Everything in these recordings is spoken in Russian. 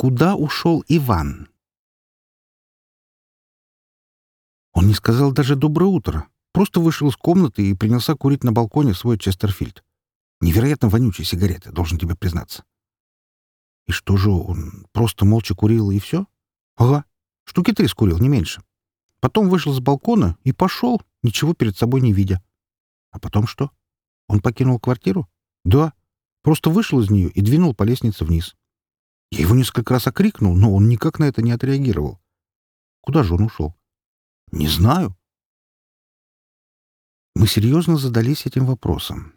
Куда ушел Иван? Он не сказал даже «доброе утро», просто вышел из комнаты и принялся курить на балконе свой Честерфильд. Невероятно вонючие сигареты, должен тебе признаться. И что же, он просто молча курил и все? Ага, штуки три скурил, не меньше. Потом вышел с балкона и пошел, ничего перед собой не видя. А потом что? Он покинул квартиру? Да. Просто вышел из нее и двинул по лестнице вниз. Я его несколько раз окрикнул, но он никак на это не отреагировал. Куда же он ушел? Не знаю. Мы серьезно задались этим вопросом.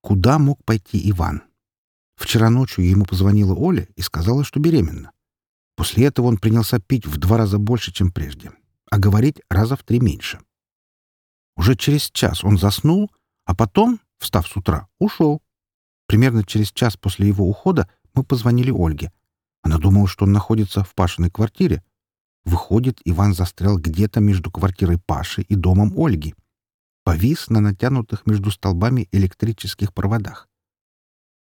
Куда мог пойти Иван? Вчера ночью ему позвонила Оля и сказала, что беременна. После этого он принялся пить в два раза больше, чем прежде, а говорить раза в три меньше. Уже через час он заснул, а потом, встав с утра, ушел. Примерно через час после его ухода мы позвонили Ольге. Она думала, что он находится в Пашиной квартире. Выходит, Иван застрял где-то между квартирой Паши и домом Ольги. Повис на натянутых между столбами электрических проводах.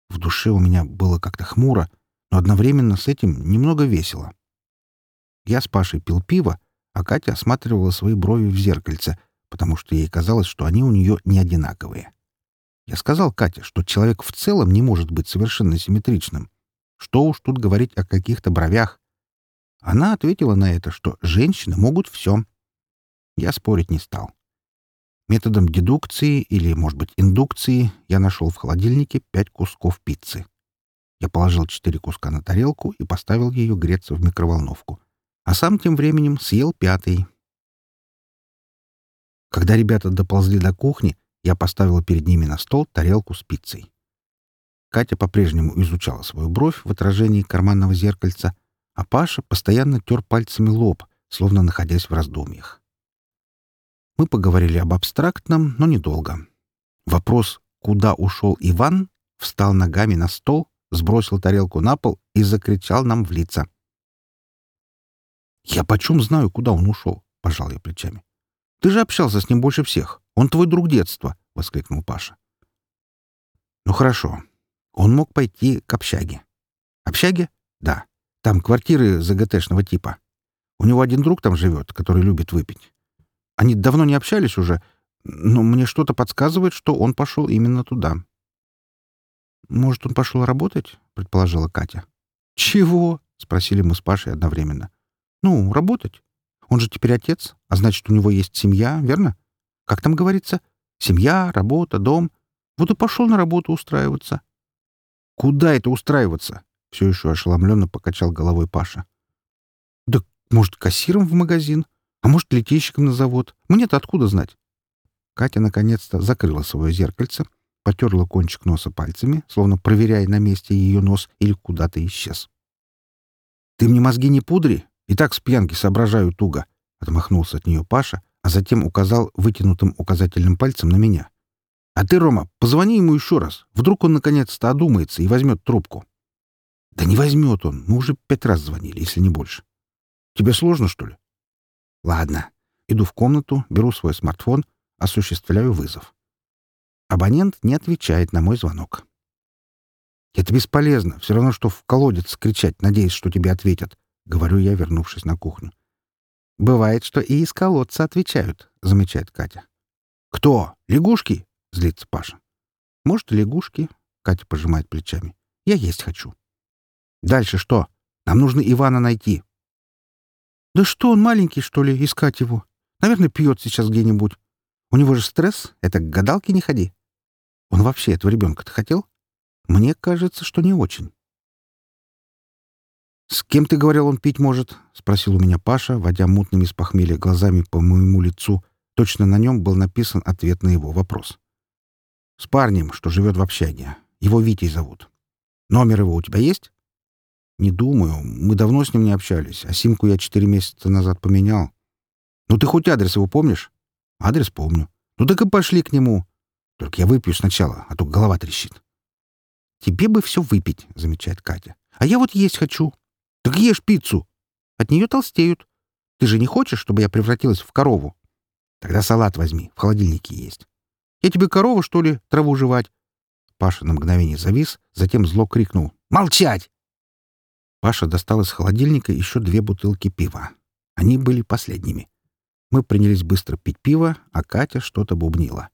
В душе у меня было как-то хмуро, но одновременно с этим немного весело. Я с Пашей пил пиво, а Катя осматривала свои брови в зеркальце, потому что ей казалось, что они у нее не одинаковые. Я сказал Кате, что человек в целом не может быть совершенно симметричным. Что уж тут говорить о каких-то бровях. Она ответила на это, что женщины могут все. Я спорить не стал. Методом дедукции или, может быть, индукции я нашел в холодильнике пять кусков пиццы. Я положил четыре куска на тарелку и поставил ее греться в микроволновку. А сам тем временем съел пятый. Когда ребята доползли до кухни, я поставил перед ними на стол тарелку с пиццей. Катя по-прежнему изучала свою бровь в отражении карманного зеркальца, а Паша постоянно тер пальцами лоб, словно находясь в раздумьях. Мы поговорили об абстрактном, но недолго. Вопрос «Куда ушел Иван?» встал ногами на стол, сбросил тарелку на пол и закричал нам в лица. «Я почем знаю, куда он ушел?» — пожал я плечами. «Ты же общался с ним больше всех. Он твой друг детства!» — воскликнул Паша. «Ну хорошо. Он мог пойти к общаге». «Общаге? Да. Там квартиры ЗГТшного типа. У него один друг там живет, который любит выпить. Они давно не общались уже, но мне что-то подсказывает, что он пошел именно туда. «Может, он пошел работать?» — предположила Катя. «Чего?» — спросили мы с Пашей одновременно. «Ну, работать. Он же теперь отец, а значит, у него есть семья, верно? Как там говорится? Семья, работа, дом. Вот и пошел на работу устраиваться». «Куда это устраиваться?» — все еще ошеломленно покачал головой Паша. «Да, может, кассиром в магазин?» А может, летейщиком на завод? Мне-то откуда знать? Катя наконец-то закрыла свое зеркальце, потерла кончик носа пальцами, словно проверяя, на месте ее нос или куда-то исчез. «Ты мне мозги не пудри? И так с пьянки соображаю туго», — отмахнулся от нее Паша, а затем указал вытянутым указательным пальцем на меня. «А ты, Рома, позвони ему еще раз. Вдруг он наконец-то одумается и возьмет трубку». «Да не возьмет он. Мы уже пять раз звонили, если не больше. Тебе сложно, что ли?» Ладно. Иду в комнату, беру свой смартфон, осуществляю вызов. Абонент не отвечает на мой звонок. «Это бесполезно. Все равно, что в колодец кричать, надеясь, что тебе ответят», — говорю я, вернувшись на кухню. «Бывает, что и из колодца отвечают», — замечает Катя. «Кто? Лягушки?» — злится Паша. «Может, лягушки?» — Катя пожимает плечами. «Я есть хочу». «Дальше что? Нам нужно Ивана найти. Да что он маленький, что ли, искать его? Наверное, пьет сейчас где-нибудь. У него же стресс, это к гадалке не ходи. Он вообще этого ребенка-то хотел? Мне кажется, что не очень. «С кем ты говорил, он пить может?» — спросил у меня Паша, водя мутными с похмелья глазами по моему лицу. Точно на нем был написан ответ на его вопрос. «С парнем, что живет в общаге. Его Витей зовут. Номер его у тебя есть?» «Не думаю. Мы давно с ним не общались, а симку я четыре месяца назад поменял. Ну ты хоть адрес его помнишь?» «Адрес помню. Ну так и пошли к нему. Только я выпью сначала, а то голова трещит». «Тебе бы все выпить», — замечает Катя. «А я вот есть хочу». «Так ешь пиццу. От нее толстеют. Ты же не хочешь, чтобы я превратилась в корову?» «Тогда салат возьми, в холодильнике есть». «Я тебе корова, что ли, траву жевать?» Паша на мгновение завис, затем зло крикнул. «Молчать!» Паша достал из холодильника еще две бутылки пива. Они были последними. Мы принялись быстро пить пиво, а Катя что-то бубнила.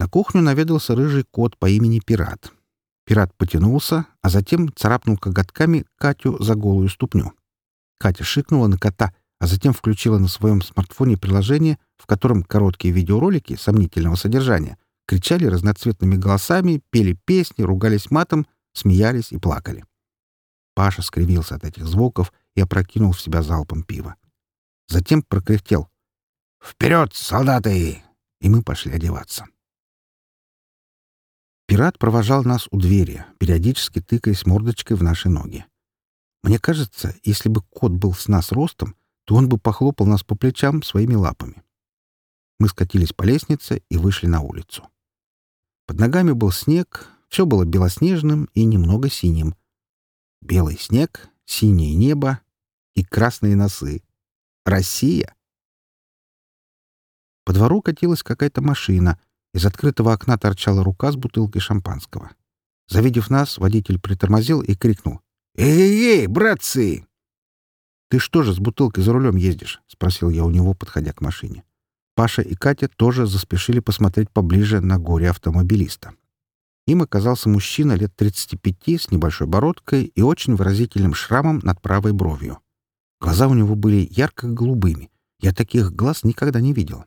На кухню наведался рыжий кот по имени Пират. Пират потянулся, а затем царапнул коготками Катю за голую ступню. Катя шикнула на кота, а затем включила на своем смартфоне приложение, в котором короткие видеоролики сомнительного содержания кричали разноцветными голосами, пели песни, ругались матом, смеялись и плакали. Паша скривился от этих звуков и опрокинул в себя залпом пива. Затем прокряхтел. «Вперед, солдаты!» И мы пошли одеваться. Пират провожал нас у двери, периодически тыкаясь мордочкой в наши ноги. Мне кажется, если бы кот был с нас ростом, то он бы похлопал нас по плечам своими лапами. Мы скатились по лестнице и вышли на улицу. Под ногами был снег, все было белоснежным и немного синим. Белый снег, синее небо и красные носы. Россия! По двору катилась какая-то машина. Из открытого окна торчала рука с бутылкой шампанского. Завидев нас, водитель притормозил и крикнул. «Эй-эй-эй, братцы!» «Ты что же с бутылкой за рулем ездишь?» — спросил я у него, подходя к машине. Паша и Катя тоже заспешили посмотреть поближе на горе автомобилиста. Им оказался мужчина лет 35 с небольшой бородкой и очень выразительным шрамом над правой бровью. Глаза у него были ярко-голубыми. Я таких глаз никогда не видел.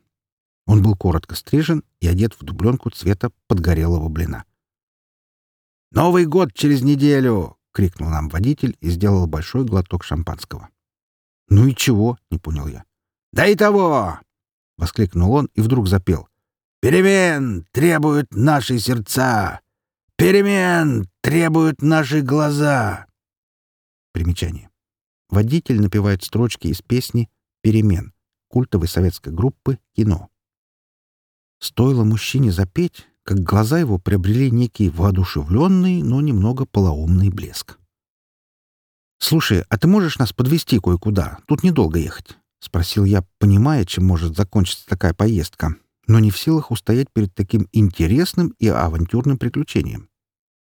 Он был коротко стрижен и одет в дубленку цвета подгорелого блина. «Новый год через неделю!» — крикнул нам водитель и сделал большой глоток шампанского. «Ну и чего?» — не понял я. «Да и того!» — воскликнул он и вдруг запел. «Перемен требуют наши сердца! Перемен требуют наши глаза!» Примечание. Водитель напевает строчки из песни «Перемен» культовой советской группы «Кино». Стоило мужчине запеть, как глаза его приобрели некий воодушевленный, но немного полоумный блеск. «Слушай, а ты можешь нас подвести кое-куда? Тут недолго ехать», — спросил я, понимая, чем может закончиться такая поездка, но не в силах устоять перед таким интересным и авантюрным приключением.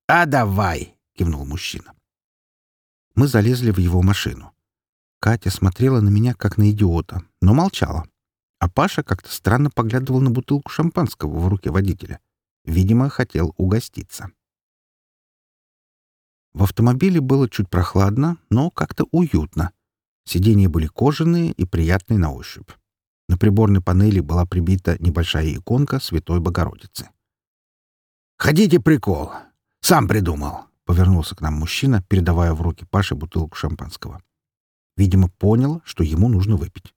«А давай!» — кивнул мужчина. Мы залезли в его машину. Катя смотрела на меня, как на идиота, но молчала. А Паша как-то странно поглядывал на бутылку шампанского в руке водителя. Видимо, хотел угоститься. В автомобиле было чуть прохладно, но как-то уютно. Сиденья были кожаные и приятные на ощупь. На приборной панели была прибита небольшая иконка Святой Богородицы. «Хотите прикол? Сам придумал!» — повернулся к нам мужчина, передавая в руки Паше бутылку шампанского. Видимо, понял, что ему нужно выпить.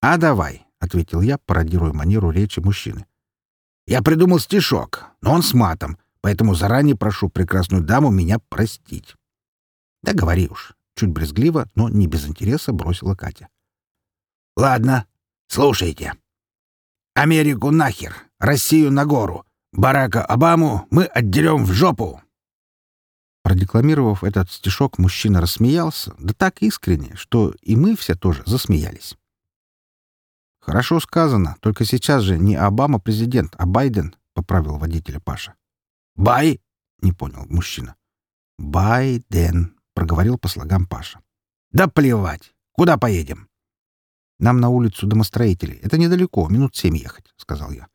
«А давай!» — ответил я, пародируя манеру речи мужчины. «Я придумал стишок, но он с матом, поэтому заранее прошу прекрасную даму меня простить». «Да говори уж», — чуть брезгливо, но не без интереса бросила Катя. «Ладно, Слушайте. Америку нахер, Россию на гору. Барака Обаму мы отдерем в жопу. Продекламировав этот стишок, мужчина рассмеялся, да так искренне, что и мы все тоже засмеялись. «Хорошо сказано, только сейчас же не Обама президент, а Байден», — поправил водителя Паша. «Бай?» — не понял мужчина. «Байден», — проговорил по слогам Паша. «Да плевать! Куда поедем?» Нам на улицу домостроителей. Это недалеко, минут семь ехать», — сказал я.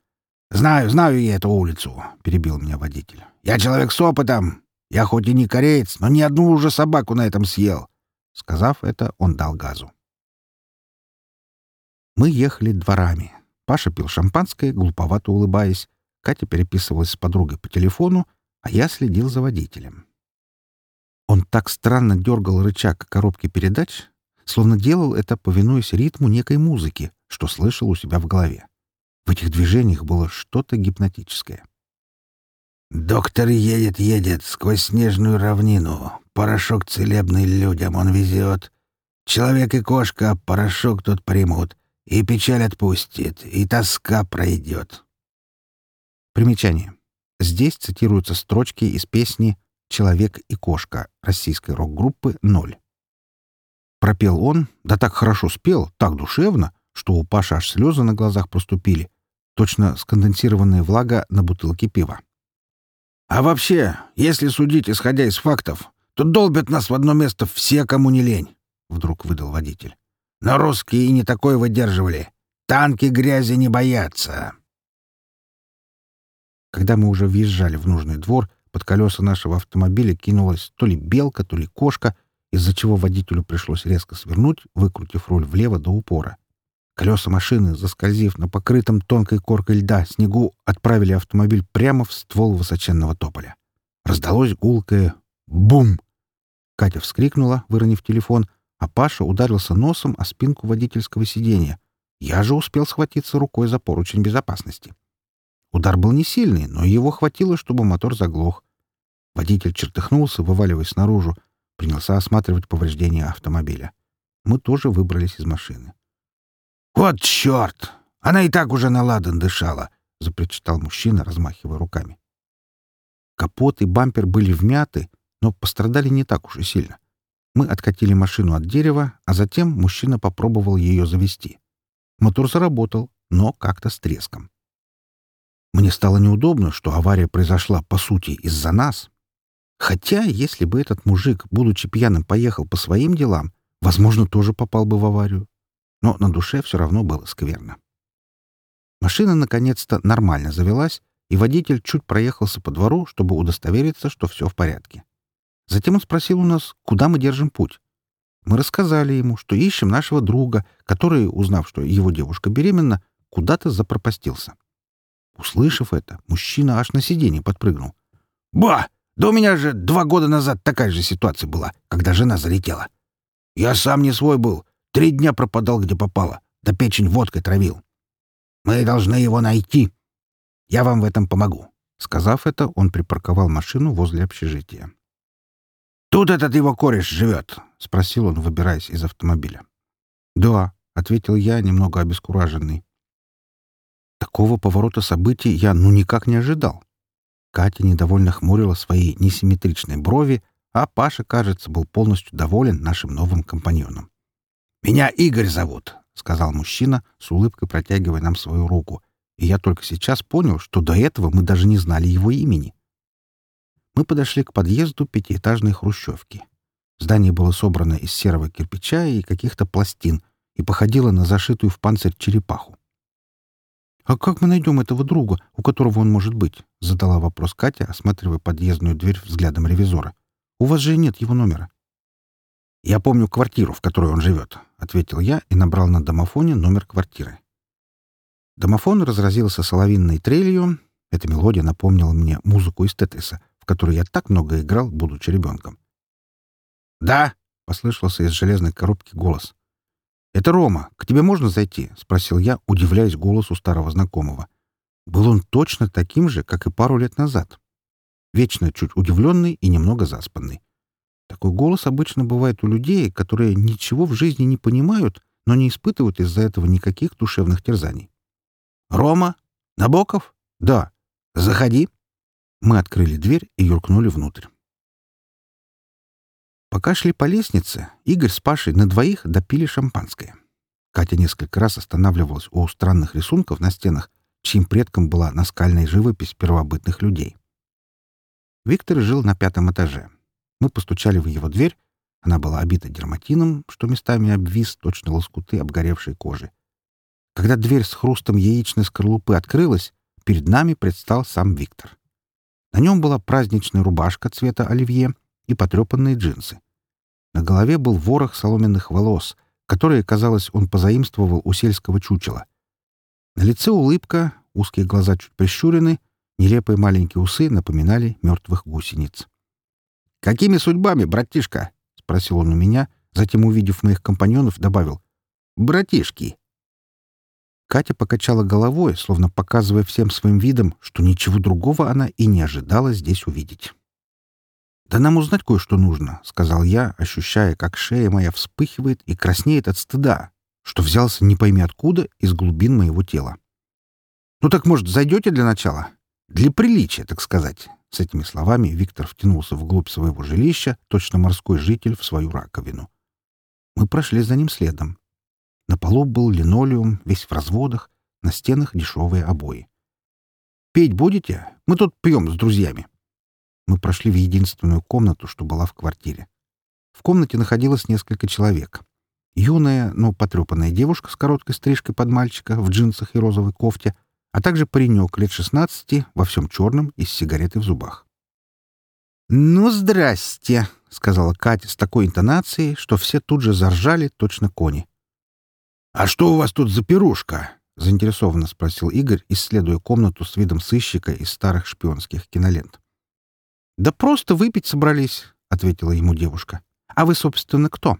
«Знаю, знаю я эту улицу», — перебил меня водитель. «Я человек с опытом. Я хоть и не кореец, но ни одну уже собаку на этом съел». Сказав это, он дал газу. Мы ехали дворами. Паша пил шампанское, глуповато улыбаясь. Катя переписывалась с подругой по телефону, а я следил за водителем. Он так странно дергал рычаг коробки передач, словно делал это, повинуясь ритму некой музыки, что слышал у себя в голове. В этих движениях было что-то гипнотическое. «Доктор едет, едет сквозь снежную равнину. Порошок целебный людям он везет. Человек и кошка порошок тут примут, и печаль отпустит, и тоска пройдет». Примечание. Здесь цитируются строчки из песни «Человек и кошка» российской рок-группы «Ноль». Пропел он, да так хорошо спел, так душевно, что у Паши аж слезы на глазах проступили. Точно сконденсированная влага на бутылке пива. А вообще, если судить исходя из фактов, Тут долбят нас в одно место все, кому не лень», — вдруг выдал водитель. «Но русские и не такое выдерживали. Танки грязи не боятся». Когда мы уже въезжали в нужный двор, под колеса нашего автомобиля кинулась то ли белка, то ли кошка, из-за чего водителю пришлось резко свернуть, выкрутив руль влево до упора. Колеса машины, заскользив на покрытом тонкой коркой льда снегу, отправили автомобиль прямо в ствол высоченного тополя. Раздалось гулкое «бум!». Катя вскрикнула, выронив телефон, а Паша ударился носом о спинку водительского сиденья. Я же успел схватиться рукой за поручень безопасности. Удар был не сильный, но его хватило, чтобы мотор заглох. Водитель чертыхнулся, вываливаясь наружу, принялся осматривать повреждения автомобиля. Мы тоже выбрались из машины. «Вот черт! Она и так уже на ладан дышала!» — запричитал мужчина, размахивая руками. Капот и бампер были вмяты, но пострадали не так уж и сильно. Мы откатили машину от дерева, а затем мужчина попробовал ее завести. Мотор заработал, но как-то с треском. Мне стало неудобно, что авария произошла, по сути, из-за нас. Хотя, если бы этот мужик, будучи пьяным, поехал по своим делам, возможно, тоже попал бы в аварию но на душе все равно было скверно. Машина наконец-то нормально завелась, и водитель чуть проехался по двору, чтобы удостовериться, что все в порядке. Затем он спросил у нас, куда мы держим путь. Мы рассказали ему, что ищем нашего друга, который, узнав, что его девушка беременна, куда-то запропастился. Услышав это, мужчина аж на сиденье подпрыгнул. «Ба! Да у меня же два года назад такая же ситуация была, когда жена залетела. Я сам не свой был, Три дня пропадал, где попало. Да печень водкой травил. Мы должны его найти. Я вам в этом помогу». Сказав это, он припарковал машину возле общежития. «Тут этот его кореш живет?» — спросил он, выбираясь из автомобиля. «Да», — ответил я, немного обескураженный. Такого поворота событий я ну никак не ожидал. Катя недовольно хмурила свои несимметричные брови, а Паша, кажется, был полностью доволен нашим новым компаньоном. «Меня Игорь зовут», — сказал мужчина, с улыбкой протягивая нам свою руку. И я только сейчас понял, что до этого мы даже не знали его имени. Мы подошли к подъезду пятиэтажной хрущевки. Здание было собрано из серого кирпича и каких-то пластин и походило на зашитую в панцирь черепаху. «А как мы найдем этого друга, у которого он может быть?» — задала вопрос Катя, осматривая подъездную дверь взглядом ревизора. «У вас же нет его номера». «Я помню квартиру, в которой он живет», — ответил я и набрал на домофоне номер квартиры. Домофон разразился соловинной трелью. Эта мелодия напомнила мне музыку из Тетриса, в которой я так много играл, будучи ребенком. «Да!» — послышался из железной коробки голос. «Это Рома. К тебе можно зайти?» — спросил я, удивляясь голосу старого знакомого. Был он точно таким же, как и пару лет назад. Вечно чуть удивленный и немного заспанный. Такой голос обычно бывает у людей, которые ничего в жизни не понимают, но не испытывают из-за этого никаких душевных терзаний. «Рома? Набоков? Да. Заходи». Мы открыли дверь и юркнули внутрь. Пока шли по лестнице, Игорь с Пашей на двоих допили шампанское. Катя несколько раз останавливалась у странных рисунков на стенах, чьим предком была наскальная живопись первобытных людей. Виктор жил на пятом этаже. Мы постучали в его дверь. Она была обита дерматином, что местами обвис точно лоскуты обгоревшей кожи. Когда дверь с хрустом яичной скорлупы открылась, перед нами предстал сам Виктор. На нем была праздничная рубашка цвета оливье и потрепанные джинсы. На голове был ворох соломенных волос, которые, казалось, он позаимствовал у сельского чучела. На лице улыбка, узкие глаза чуть прищурены, нелепые маленькие усы напоминали мертвых гусениц. «Какими судьбами, братишка?» — спросил он у меня, затем, увидев моих компаньонов, добавил. «Братишки». Катя покачала головой, словно показывая всем своим видом, что ничего другого она и не ожидала здесь увидеть. «Да нам узнать кое-что нужно», — сказал я, ощущая, как шея моя вспыхивает и краснеет от стыда, что взялся не пойми откуда из глубин моего тела. «Ну так, может, зайдете для начала? Для приличия, так сказать. С этими словами Виктор втянулся вглубь своего жилища, точно морской житель в свою раковину. Мы прошли за ним следом. На полу был линолеум, весь в разводах, на стенах дешевые обои. «Петь будете? Мы тут пьем с друзьями». Мы прошли в единственную комнату, что была в квартире. В комнате находилось несколько человек. Юная, но потрепанная девушка с короткой стрижкой под мальчика в джинсах и розовой кофте, а также паренек лет 16 во всем черном и с сигаретой в зубах. «Ну, здрасте!» — сказала Катя с такой интонацией, что все тут же заржали, точно кони. «А что у вас тут за пирушка?» — заинтересованно спросил Игорь, исследуя комнату с видом сыщика из старых шпионских кинолент. «Да просто выпить собрались», — ответила ему девушка. «А вы, собственно, кто?»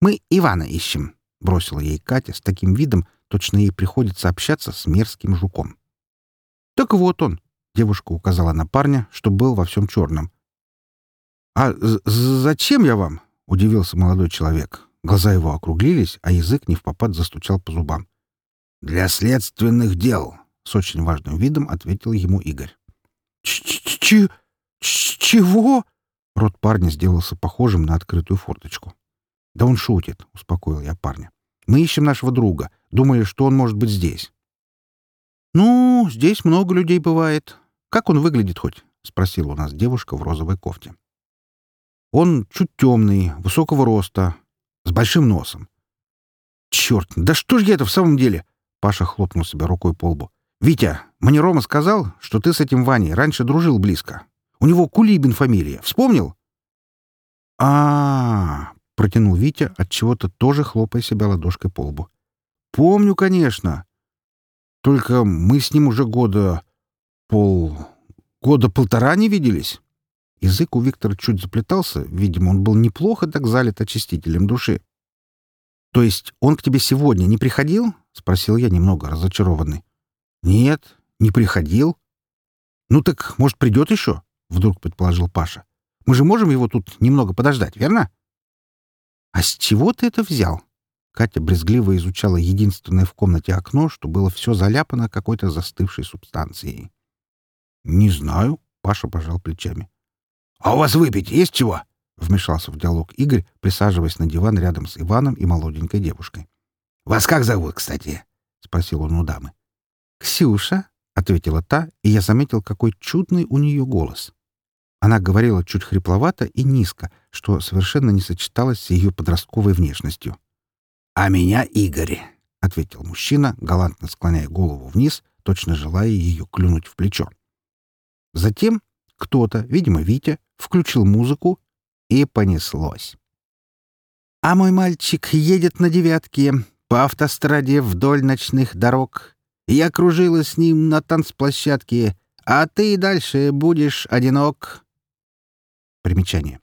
«Мы Ивана ищем», — бросила ей Катя с таким видом, точно ей приходится общаться с мерзким жуком. «Так вот он», — девушка указала на парня, что был во всем черном. «А зачем я вам?» — удивился молодой человек. Глаза его округлились, а язык не в попад застучал по зубам. «Для следственных дел», — с очень важным видом ответил ему Игорь. «Ч-ч-ч... чего?» Рот парня сделался похожим на открытую форточку. «Да он шутит», — успокоил я парня. «Мы ищем нашего друга. Думали, что он может быть здесь». «Ну, здесь много людей бывает. Как он выглядит хоть?» — спросила у нас девушка в розовой кофте. «Он чуть темный, высокого роста, с большим носом». «Черт, да что ж я это в самом деле?» Паша хлопнул себя рукой по лбу. «Витя, мне Рома сказал, что ты с этим Ваней раньше дружил близко. У него Кулибин фамилия. Вспомнил?» а, -а, -а протянул Витя, от чего то тоже хлопая себя ладошкой по лбу. «Помню, конечно. Только мы с ним уже года... пол... года полтора не виделись». Язык у Виктора чуть заплетался, видимо, он был неплохо так залит очистителем души. «То есть он к тебе сегодня не приходил?» — спросил я, немного разочарованный. «Нет, не приходил». «Ну так, может, придет еще?» — вдруг предположил Паша. «Мы же можем его тут немного подождать, верно?» «А с чего ты это взял?» Катя брезгливо изучала единственное в комнате окно, что было все заляпано какой-то застывшей субстанцией. «Не знаю», — Паша пожал плечами. «А у вас выпить есть чего?» — вмешался в диалог Игорь, присаживаясь на диван рядом с Иваном и молоденькой девушкой. «Вас как зовут, кстати?» — спросил он у дамы. «Ксюша», — ответила та, и я заметил, какой чудный у нее голос. Она говорила чуть хрипловато и низко, что совершенно не сочеталось с ее подростковой внешностью. «А меня Игорь», — ответил мужчина, галантно склоняя голову вниз, точно желая ее клюнуть в плечо. Затем кто-то, видимо, Витя, включил музыку, и понеслось. А мой мальчик едет на девятке по автостраде вдоль ночных дорог. Я кружила с ним на танцплощадке, а ты дальше будешь одинок. Примечание.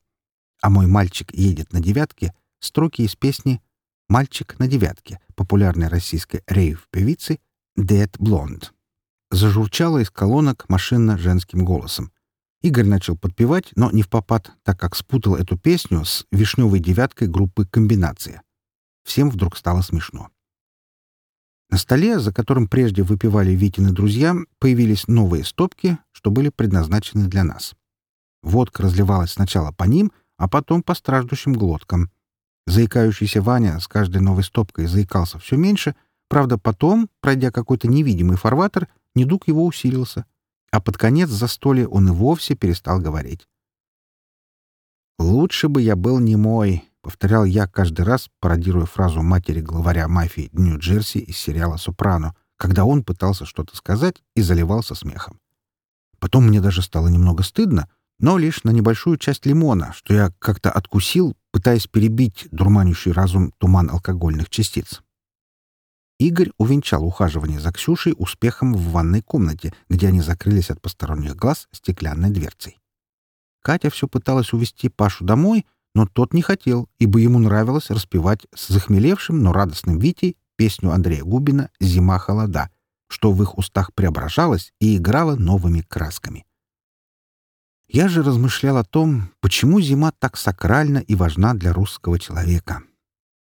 А мой мальчик едет на девятке — строки из песни «Мальчик на девятке» популярной российской рейв-певицы Dead Blonde. Зажурчала из колонок машина женским голосом. Игорь начал подпевать, но не в попад, так как спутал эту песню с «Вишневой девяткой» группы «Комбинация». Всем вдруг стало смешно. На столе, за которым прежде выпивали Витины друзья, появились новые стопки, что были предназначены для нас. Водка разливалась сначала по ним, а потом по страждущим глоткам. Заикающийся Ваня с каждой новой стопкой заикался все меньше, правда, потом, пройдя какой-то невидимый фарватер, недуг его усилился — а под конец застолья он и вовсе перестал говорить. «Лучше бы я был не мой», — повторял я каждый раз, пародируя фразу матери главаря мафии Нью-Джерси из сериала «Сопрано», когда он пытался что-то сказать и заливался смехом. Потом мне даже стало немного стыдно, но лишь на небольшую часть лимона, что я как-то откусил, пытаясь перебить дурманящий разум туман алкогольных частиц. Игорь увенчал ухаживание за Ксюшей успехом в ванной комнате, где они закрылись от посторонних глаз стеклянной дверцей. Катя все пыталась увести Пашу домой, но тот не хотел, ибо ему нравилось распевать с захмелевшим, но радостным Витей песню Андрея Губина «Зима холода», что в их устах преображалось и играло новыми красками. Я же размышлял о том, почему зима так сакральна и важна для русского человека.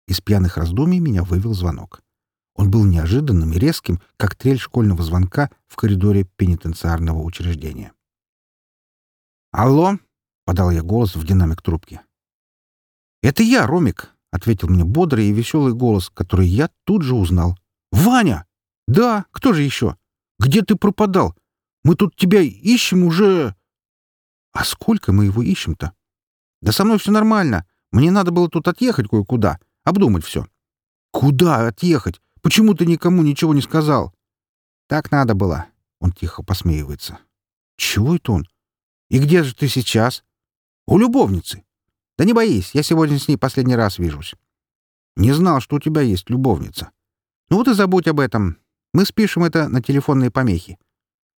Из пьяных раздумий меня вывел звонок. Он был неожиданным и резким, как трель школьного звонка в коридоре пенитенциарного учреждения. «Алло!» — подал я голос в динамик трубки. «Это я, Ромик!» — ответил мне бодрый и веселый голос, который я тут же узнал. «Ваня! Да, кто же еще? Где ты пропадал? Мы тут тебя ищем уже...» А сколько мы его ищем-то? Да со мной все нормально. Мне надо было тут отъехать кое-куда, обдумать все. Куда отъехать? Почему ты никому ничего не сказал? Так надо было. Он тихо посмеивается. Чего это он? И где же ты сейчас? У любовницы. Да не боись, я сегодня с ней последний раз вижусь. Не знал, что у тебя есть любовница. Ну вот и забудь об этом. Мы спишем это на телефонные помехи.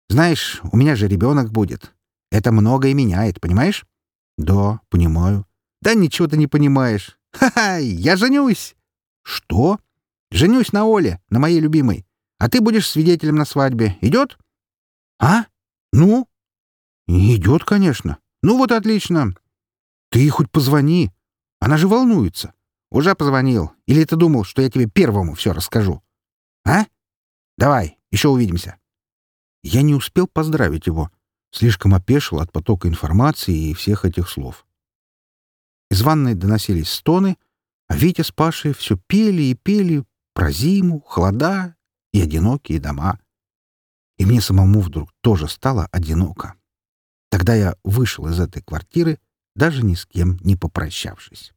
Знаешь, у меня же ребенок будет. Это многое меняет, понимаешь? Да, понимаю. Да ничего ты не понимаешь. Ха-ха, я женюсь. Что? Женюсь на Оле, на моей любимой. А ты будешь свидетелем на свадьбе. Идет? А? Ну? Идет, конечно. Ну вот отлично. Ты хоть позвони. Она же волнуется. Уже позвонил. Или ты думал, что я тебе первому все расскажу? А? Давай, еще увидимся. Я не успел поздравить его. Слишком опешил от потока информации и всех этих слов. Из ванной доносились стоны, а Витя с Пашей все пели и пели про зиму, холода и одинокие дома. И мне самому вдруг тоже стало одиноко. Тогда я вышел из этой квартиры, даже ни с кем не попрощавшись.